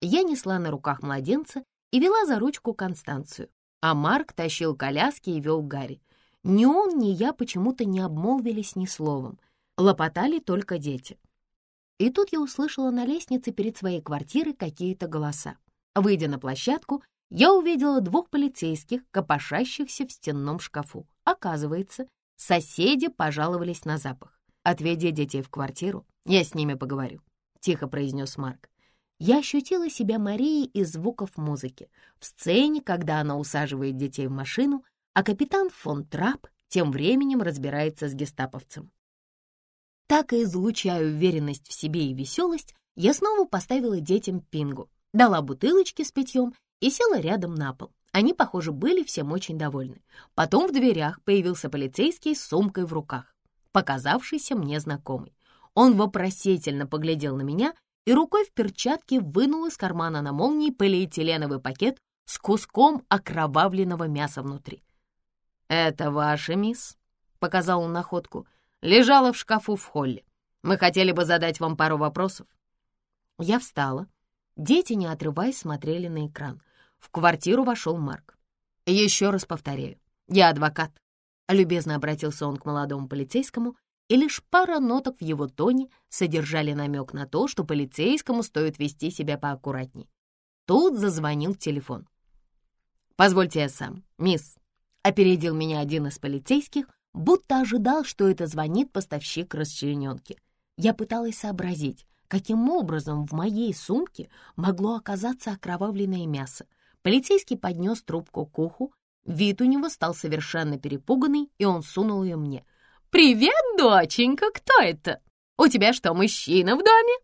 Я несла на руках младенца и вела за ручку Констанцию, а Марк тащил коляски и вел Гарри. Ни он, ни я почему-то не обмолвились ни словом, лопотали только дети. И тут я услышала на лестнице перед своей квартирой какие-то голоса. Выйдя на площадку, я увидела двух полицейских, копошащихся в стенном шкафу. Оказывается, Соседи пожаловались на запах. «Отведи детей в квартиру, я с ними поговорю», — тихо произнес Марк. Я ощутила себя Марией из звуков музыки, в сцене, когда она усаживает детей в машину, а капитан фон Трап тем временем разбирается с гестаповцем. Так и излучая уверенность в себе и веселость, я снова поставила детям пингу, дала бутылочки с питьем и села рядом на пол. Они, похоже, были всем очень довольны. Потом в дверях появился полицейский с сумкой в руках, показавшийся мне знакомый. Он вопросительно поглядел на меня и рукой в перчатке вынул из кармана на молнии полиэтиленовый пакет с куском окровавленного мяса внутри. «Это ваша, мисс?» — показал он находку. «Лежала в шкафу в холле. Мы хотели бы задать вам пару вопросов». Я встала. Дети, не отрываясь, смотрели на экран — в квартиру вошел Марк. «Еще раз повторяю, я адвокат», — любезно обратился он к молодому полицейскому, и лишь пара ноток в его тоне содержали намек на то, что полицейскому стоит вести себя поаккуратней. Тут зазвонил телефон. «Позвольте я сам, мисс», — опередил меня один из полицейских, будто ожидал, что это звонит поставщик расчлененки. Я пыталась сообразить, каким образом в моей сумке могло оказаться окровавленное мясо, Полицейский поднес трубку к уху. Вид у него стал совершенно перепуганный, и он сунул ее мне. «Привет, доченька, кто это? У тебя что, мужчина в доме?»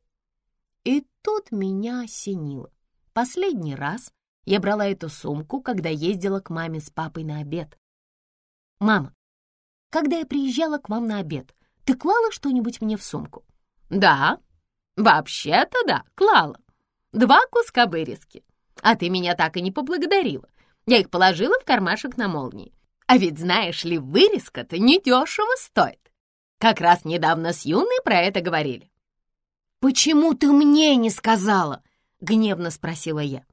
И тут меня осенило. Последний раз я брала эту сумку, когда ездила к маме с папой на обед. «Мама, когда я приезжала к вам на обед, ты клала что-нибудь мне в сумку?» «Да, вообще-то да, клала. Два куска вырезки. А ты меня так и не поблагодарила. Я их положила в кармашек на молнии. А ведь знаешь ли, вырезка-то недешево стоит. Как раз недавно с Юной про это говорили. «Почему ты мне не сказала?» — гневно спросила я.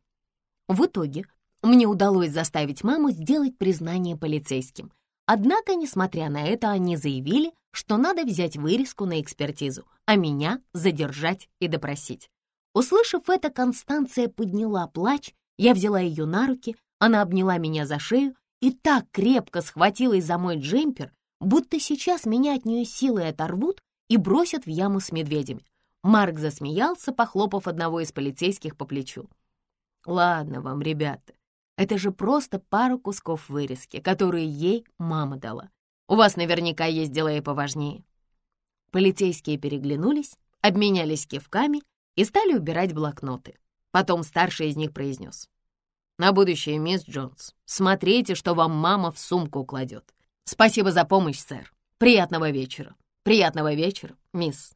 В итоге мне удалось заставить маму сделать признание полицейским. Однако, несмотря на это, они заявили, что надо взять вырезку на экспертизу, а меня задержать и допросить. Услышав это, Констанция подняла плач, я взяла ее на руки, Она обняла меня за шею и так крепко схватилась за мой джемпер, будто сейчас меня от нее силой оторвут и бросят в яму с медведями. Марк засмеялся, похлопав одного из полицейских по плечу. «Ладно вам, ребята, это же просто пару кусков вырезки, которые ей мама дала. У вас наверняка есть дела и поважнее». Полицейские переглянулись, обменялись кивками и стали убирать блокноты. Потом старший из них произнес. «На будущее, мисс Джонс, смотрите, что вам мама в сумку кладет. Спасибо за помощь, сэр. Приятного вечера. Приятного вечера, мисс».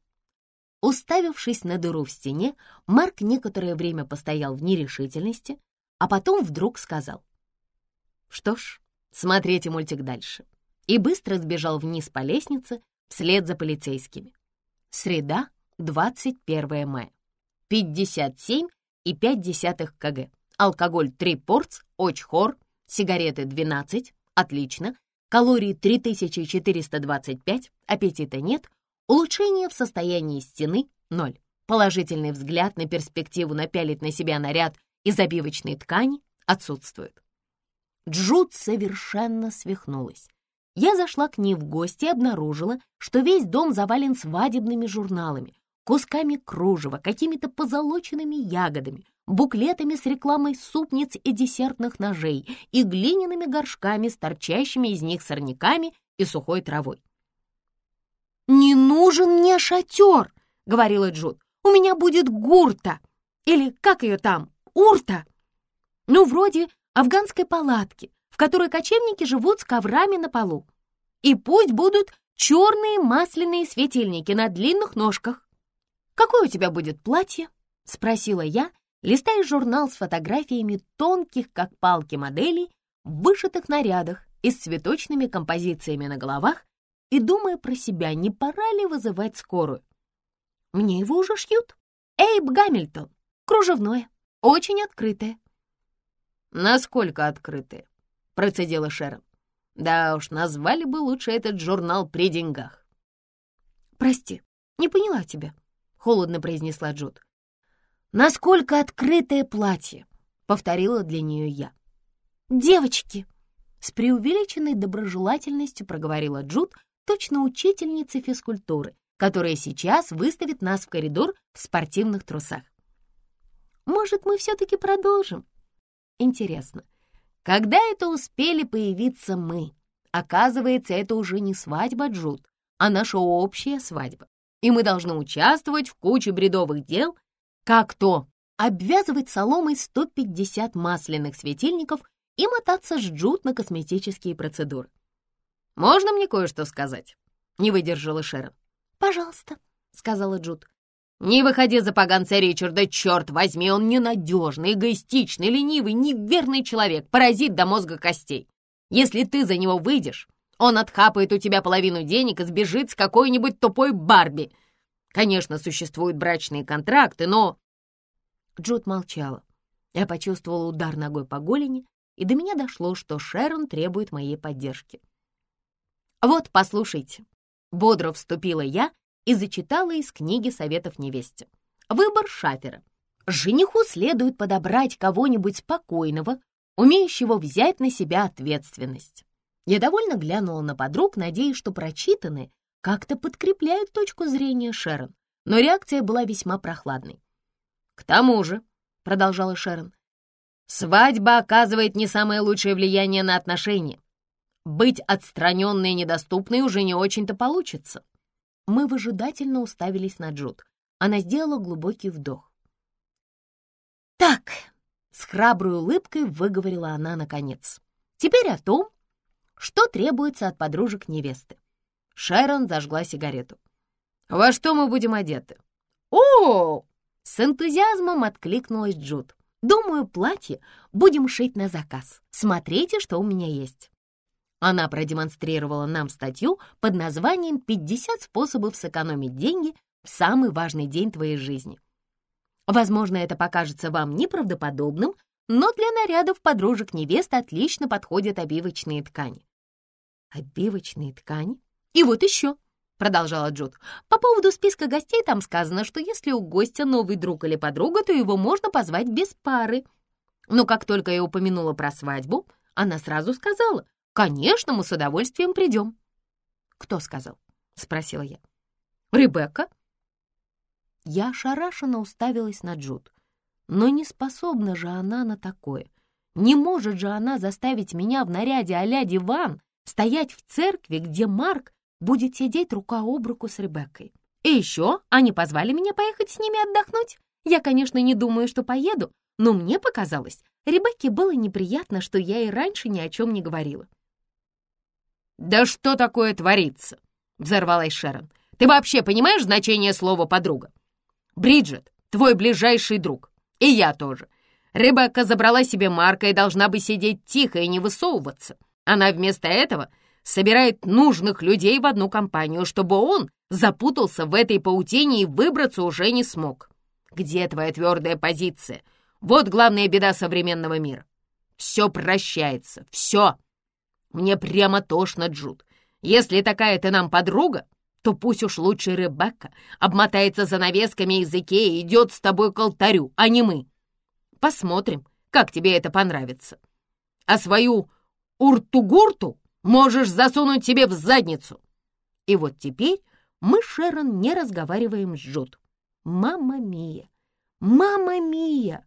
Уставившись на дыру в стене, Марк некоторое время постоял в нерешительности, а потом вдруг сказал. «Что ж, смотрите мультик дальше». И быстро сбежал вниз по лестнице вслед за полицейскими. Среда, 21 мая. 57 и 5 кг. Алкоголь 3 порц, очхор, сигареты 12, отлично, калории 3425, аппетита нет, улучшение в состоянии стены 0. Положительный взгляд на перспективу напялить на себя наряд из обивочной ткани отсутствует. Джуд совершенно свихнулась. Я зашла к ней в гости и обнаружила, что весь дом завален свадебными журналами, кусками кружева, какими-то позолоченными ягодами, буклетами с рекламой супниц и десертных ножей и глиняными горшками с торчащими из них сорняками и сухой травой. «Не нужен мне шатер!» — говорила Джуд. «У меня будет гурта! Или как ее там? Урта!» Ну, вроде афганской палатки, в которой кочевники живут с коврами на полу. И пусть будут черные масляные светильники на длинных ножках. «Какое у тебя будет платье?» — спросила я, листая журнал с фотографиями тонких, как палки, моделей в вышитых нарядах и с цветочными композициями на головах и думая про себя, не пора ли вызывать скорую. Мне его уже шьют. Эйб Гамильтон. Кружевное. Очень открытое. «Насколько открытое?» — процедила Шерон. «Да уж, назвали бы лучше этот журнал при деньгах». «Прости, не поняла тебя», — холодно произнесла Джуд. «Насколько открытое платье?» — повторила для нее я. «Девочки!» — с преувеличенной доброжелательностью проговорила Джуд, точно учительница физкультуры, которая сейчас выставит нас в коридор в спортивных трусах. Может, мы все-таки продолжим? Интересно, когда это успели появиться мы? Оказывается, это уже не свадьба Джуд, а наша общая свадьба. И мы должны участвовать в куче бредовых дел, как то обвязывать соломой 150 масляных светильников и мотаться с Джуд на косметические процедуры. «Можно мне кое-что сказать?» — не выдержала Шерон. «Пожалуйста», — сказала Джуд. «Не выходи за поганца Ричарда, черт возьми, он ненадежный, эгоистичный, ленивый, неверный человек, паразит до мозга костей. Если ты за него выйдешь, он отхапает у тебя половину денег и сбежит с какой-нибудь тупой Барби. Конечно, существуют брачные контракты, но...» Джуд молчала. Я почувствовала удар ногой по голени, и до меня дошло, что Шерон требует моей поддержки. «Вот, послушайте», — бодро вступила я и зачитала из книги советов невесте. «Выбор шафера. Жениху следует подобрать кого-нибудь спокойного, умеющего взять на себя ответственность». Я довольно глянула на подруг, надеясь, что прочитанные как-то подкрепляют точку зрения Шерон, но реакция была весьма прохладной. «К тому же», — продолжала Шерон, «свадьба оказывает не самое лучшее влияние на отношения. Быть отстраненной и недоступной уже не очень-то получится. Мы выжидательно уставились на Джуд. Она сделала глубокий вдох. «Так», — с храброй улыбкой выговорила она наконец. «Теперь о том, что требуется от подружек невесты». Шерон зажгла сигарету. «Во что мы будем одеты?» «О!» — с энтузиазмом откликнулась Джуд. «Думаю, платье будем шить на заказ. Смотрите, что у меня есть». Она продемонстрировала нам статью под названием «50 способов сэкономить деньги в самый важный день твоей жизни». Возможно, это покажется вам неправдоподобным, но для нарядов подружек невесты отлично подходят обивочные ткани. Обивочные ткани? И вот еще, продолжала Джуд. По поводу списка гостей там сказано, что если у гостя новый друг или подруга, то его можно позвать без пары. Но как только я упомянула про свадьбу, она сразу сказала, «Конечно, мы с удовольствием придем». «Кто сказал?» — спросила я. «Ребекка». Я ошарашенно уставилась на Джуд. Но не способна же она на такое. Не может же она заставить меня в наряде а-ля диван стоять в церкви, где Марк будет сидеть рука об руку с Ребеккой. И еще они позвали меня поехать с ними отдохнуть. Я, конечно, не думаю, что поеду, но мне показалось, Ребекке было неприятно, что я и раньше ни о чем не говорила. «Да что такое творится?» — взорвалась Шерон. «Ты вообще понимаешь значение слова «подруга»? Бриджит, твой ближайший друг, и я тоже. Ребекка забрала себе Марка и должна бы сидеть тихо и не высовываться. Она вместо этого собирает нужных людей в одну компанию, чтобы он запутался в этой паутине и выбраться уже не смог. Где твоя твердая позиция? Вот главная беда современного мира. Все прощается, все. Мне прямо тошно, Джуд. Если такая ты нам подруга, то пусть уж лучше Ребекка обмотается занавесками языке и идет с тобой к алтарю, а не мы. Посмотрим, как тебе это понравится. А свою урту-гурту можешь засунуть себе в задницу. И вот теперь мы, Шерон, не разговариваем с Джуд. Мама Мия! Мама Мия!